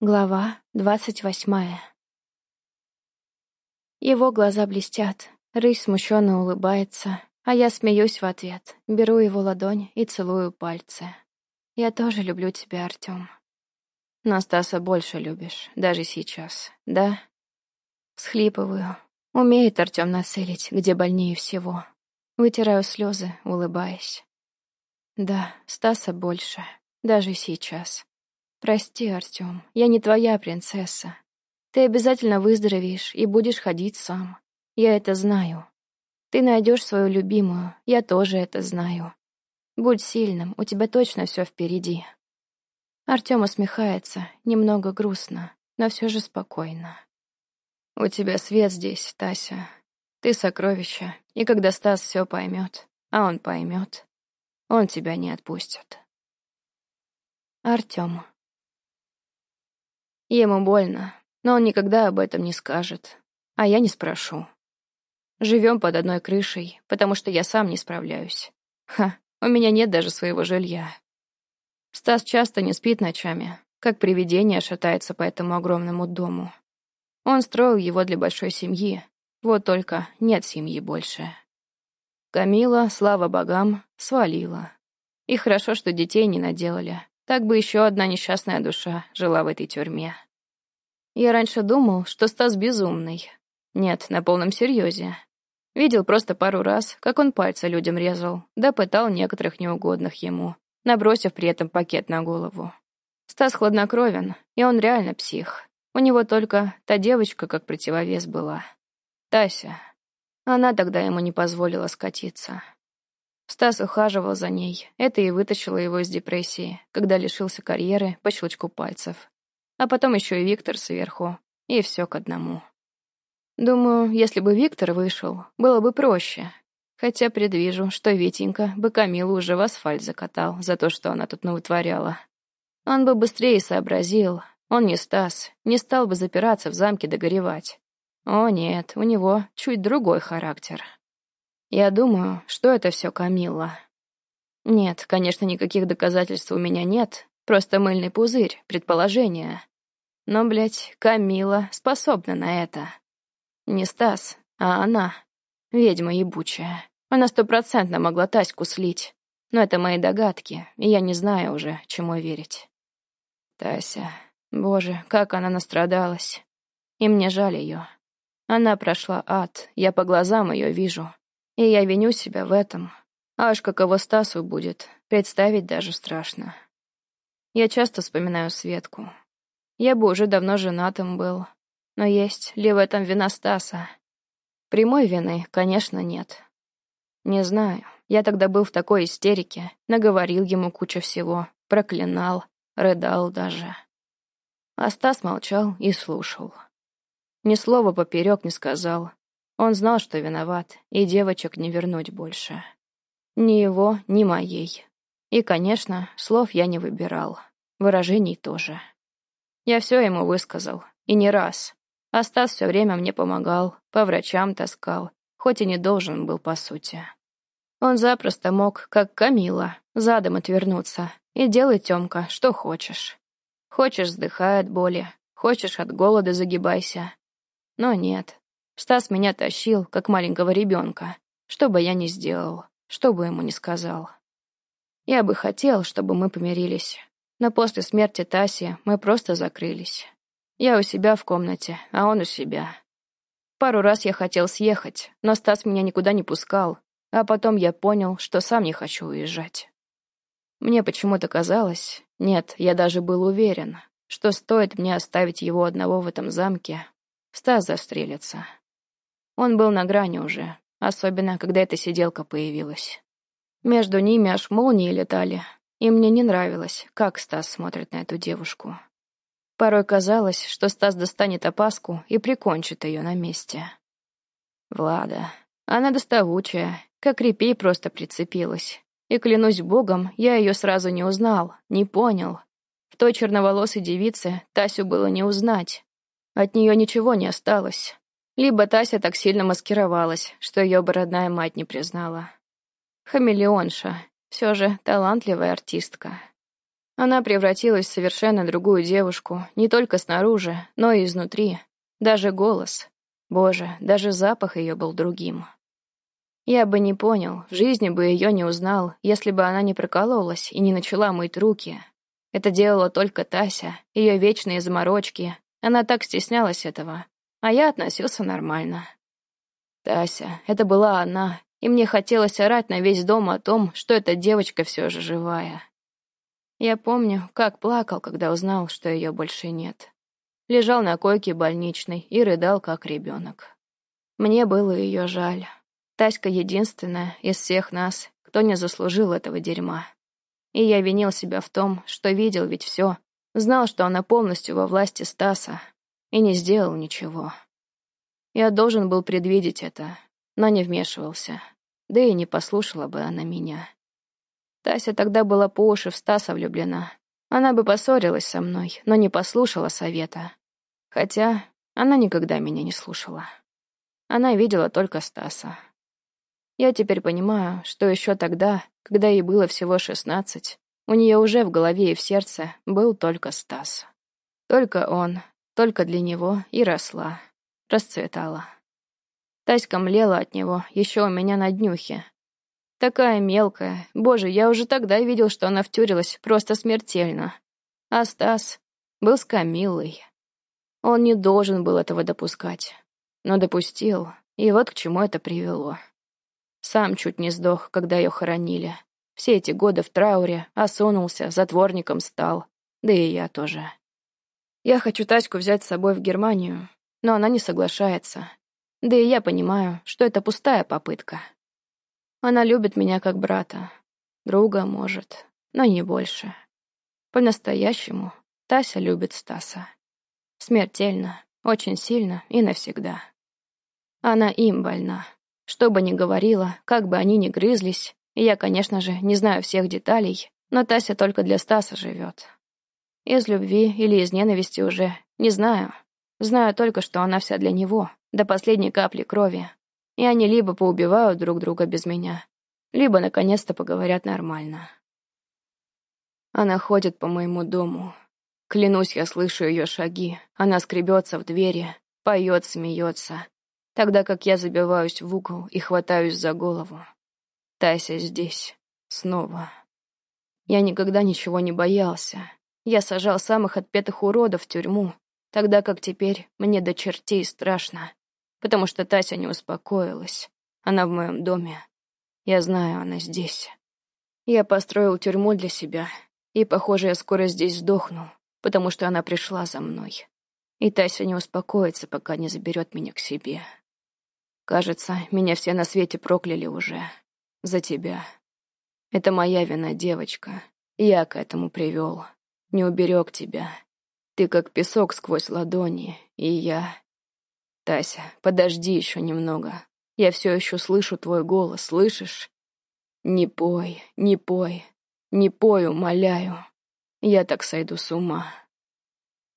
Глава двадцать восьмая. Его глаза блестят, рысь смущенно улыбается, а я смеюсь в ответ, беру его ладонь и целую пальцы. Я тоже люблю тебя, Артём. Но Стаса больше любишь, даже сейчас, да? Схлипываю. Умеет Артём нацелить, где больнее всего. Вытираю слезы, улыбаясь. Да, Стаса больше, даже сейчас. «Прости, Артём, я не твоя принцесса. Ты обязательно выздоровеешь и будешь ходить сам. Я это знаю. Ты найдешь свою любимую, я тоже это знаю. Будь сильным, у тебя точно все впереди». Артём усмехается, немного грустно, но все же спокойно. «У тебя свет здесь, Тася. Ты сокровище, и когда Стас все поймет, а он поймет, он тебя не отпустит». Артём. Ему больно, но он никогда об этом не скажет. А я не спрошу. Живем под одной крышей, потому что я сам не справляюсь. Ха, у меня нет даже своего жилья. Стас часто не спит ночами, как привидение шатается по этому огромному дому. Он строил его для большой семьи, вот только нет семьи больше. Камила, слава богам, свалила. И хорошо, что детей не наделали, так бы еще одна несчастная душа жила в этой тюрьме. Я раньше думал, что Стас безумный. Нет, на полном серьезе. Видел просто пару раз, как он пальцы людям резал, да пытал некоторых неугодных ему, набросив при этом пакет на голову. Стас хладнокровен, и он реально псих. У него только та девочка как противовес была. Тася. Она тогда ему не позволила скатиться. Стас ухаживал за ней. Это и вытащило его из депрессии, когда лишился карьеры по щелчку пальцев. А потом еще и Виктор сверху. И все к одному. Думаю, если бы Виктор вышел, было бы проще. Хотя предвижу, что Витенька бы Камилу уже в асфальт закатал за то, что она тут навытворяла. Он бы быстрее сообразил. Он не Стас, не стал бы запираться в замке догоревать. О нет, у него чуть другой характер. Я думаю, что это все Камилла. Нет, конечно, никаких доказательств у меня нет, просто мыльный пузырь, предположение. Но, блядь, Камила способна на это. Не Стас, а она. Ведьма ебучая. Она стопроцентно могла Таську слить. Но это мои догадки, и я не знаю уже, чему верить. Тася. Боже, как она настрадалась. И мне жаль ее. Она прошла ад, я по глазам ее вижу. И я виню себя в этом. Аж каково Стасу будет, представить даже страшно. Я часто вспоминаю Светку. Я бы уже давно женатым был. Но есть ли в этом вина Стаса? Прямой вины, конечно, нет. Не знаю. Я тогда был в такой истерике, наговорил ему кучу всего, проклинал, рыдал даже. А Стас молчал и слушал. Ни слова поперек не сказал, он знал, что виноват, и девочек не вернуть больше. Ни его, ни моей. И, конечно, слов я не выбирал. Выражений тоже. Я все ему высказал, и не раз. А Стас все время мне помогал, по врачам таскал, хоть и не должен был, по сути. Он запросто мог, как Камила, задом отвернуться и делай, Тёмка, что хочешь. Хочешь, вздыхай от боли, хочешь, от голода загибайся. Но нет, Стас меня тащил, как маленького ребенка, что бы я ни сделал, что бы ему ни сказал. Я бы хотел, чтобы мы помирились, но после смерти Таси мы просто закрылись. Я у себя в комнате, а он у себя. Пару раз я хотел съехать, но Стас меня никуда не пускал, а потом я понял, что сам не хочу уезжать. Мне почему-то казалось, нет, я даже был уверен, что стоит мне оставить его одного в этом замке, Стас застрелится. Он был на грани уже, особенно когда эта сиделка появилась. Между ними аж молнии летали, и мне не нравилось, как Стас смотрит на эту девушку. Порой казалось, что Стас достанет опаску и прикончит ее на месте. Влада. Она доставучая, как репей просто прицепилась. И, клянусь богом, я ее сразу не узнал, не понял. В той черноволосой девице Тасю было не узнать. От нее ничего не осталось. Либо Тася так сильно маскировалась, что ее бы родная мать не признала. Хамелеонша, все же талантливая артистка. Она превратилась в совершенно другую девушку, не только снаружи, но и изнутри. Даже голос. Боже, даже запах ее был другим. Я бы не понял, в жизни бы ее не узнал, если бы она не прокололась и не начала мыть руки. Это делала только Тася, ее вечные заморочки. Она так стеснялась этого, а я относился нормально. Тася, это была она, и мне хотелось орать на весь дом о том, что эта девочка все же живая. Я помню, как плакал, когда узнал, что ее больше нет. Лежал на койке больничной и рыдал, как ребенок. Мне было ее жаль. Таська единственная из всех нас, кто не заслужил этого дерьма. И я винил себя в том, что видел ведь все, знал, что она полностью во власти Стаса, и не сделал ничего. Я должен был предвидеть это, но не вмешивался, да и не послушала бы она меня. Тася тогда была по уши в Стаса влюблена. Она бы поссорилась со мной, но не послушала совета. Хотя она никогда меня не слушала. Она видела только Стаса. Я теперь понимаю, что еще тогда, когда ей было всего шестнадцать, у нее уже в голове и в сердце был только Стас. Только он, только для него и росла, расцветала. Таська млела от него еще у меня на днюхе, Такая мелкая. Боже, я уже тогда видел, что она втюрилась просто смертельно. А Стас был с Камиллой. Он не должен был этого допускать. Но допустил, и вот к чему это привело. Сам чуть не сдох, когда ее хоронили. Все эти годы в трауре, осунулся, затворником стал. Да и я тоже. Я хочу Таську взять с собой в Германию, но она не соглашается. Да и я понимаю, что это пустая попытка. Она любит меня как брата. Друга, может, но не больше. По-настоящему Тася любит Стаса. Смертельно, очень сильно и навсегда. Она им больна. Что бы ни говорила, как бы они ни грызлись, я, конечно же, не знаю всех деталей, но Тася только для Стаса живет. Из любви или из ненависти уже не знаю. Знаю только, что она вся для него, до последней капли крови, и они либо поубивают друг друга без меня, либо наконец-то поговорят нормально. Она ходит по моему дому. Клянусь, я слышу ее шаги. Она скребется в двери, поет, смеется, тогда как я забиваюсь в угол и хватаюсь за голову. Тася здесь. Снова. Я никогда ничего не боялся. Я сажал самых отпетых уродов в тюрьму, тогда как теперь мне до чертей страшно потому что Тася не успокоилась. Она в моем доме. Я знаю, она здесь. Я построил тюрьму для себя, и, похоже, я скоро здесь сдохну, потому что она пришла за мной. И Тася не успокоится, пока не заберет меня к себе. Кажется, меня все на свете прокляли уже. За тебя. Это моя вина, девочка. Я к этому привел. Не уберег тебя. Ты как песок сквозь ладони, и я... Тася, подожди еще немного. Я все еще слышу твой голос, слышишь? Не пой, не пой, не пой, умоляю. Я так сойду с ума.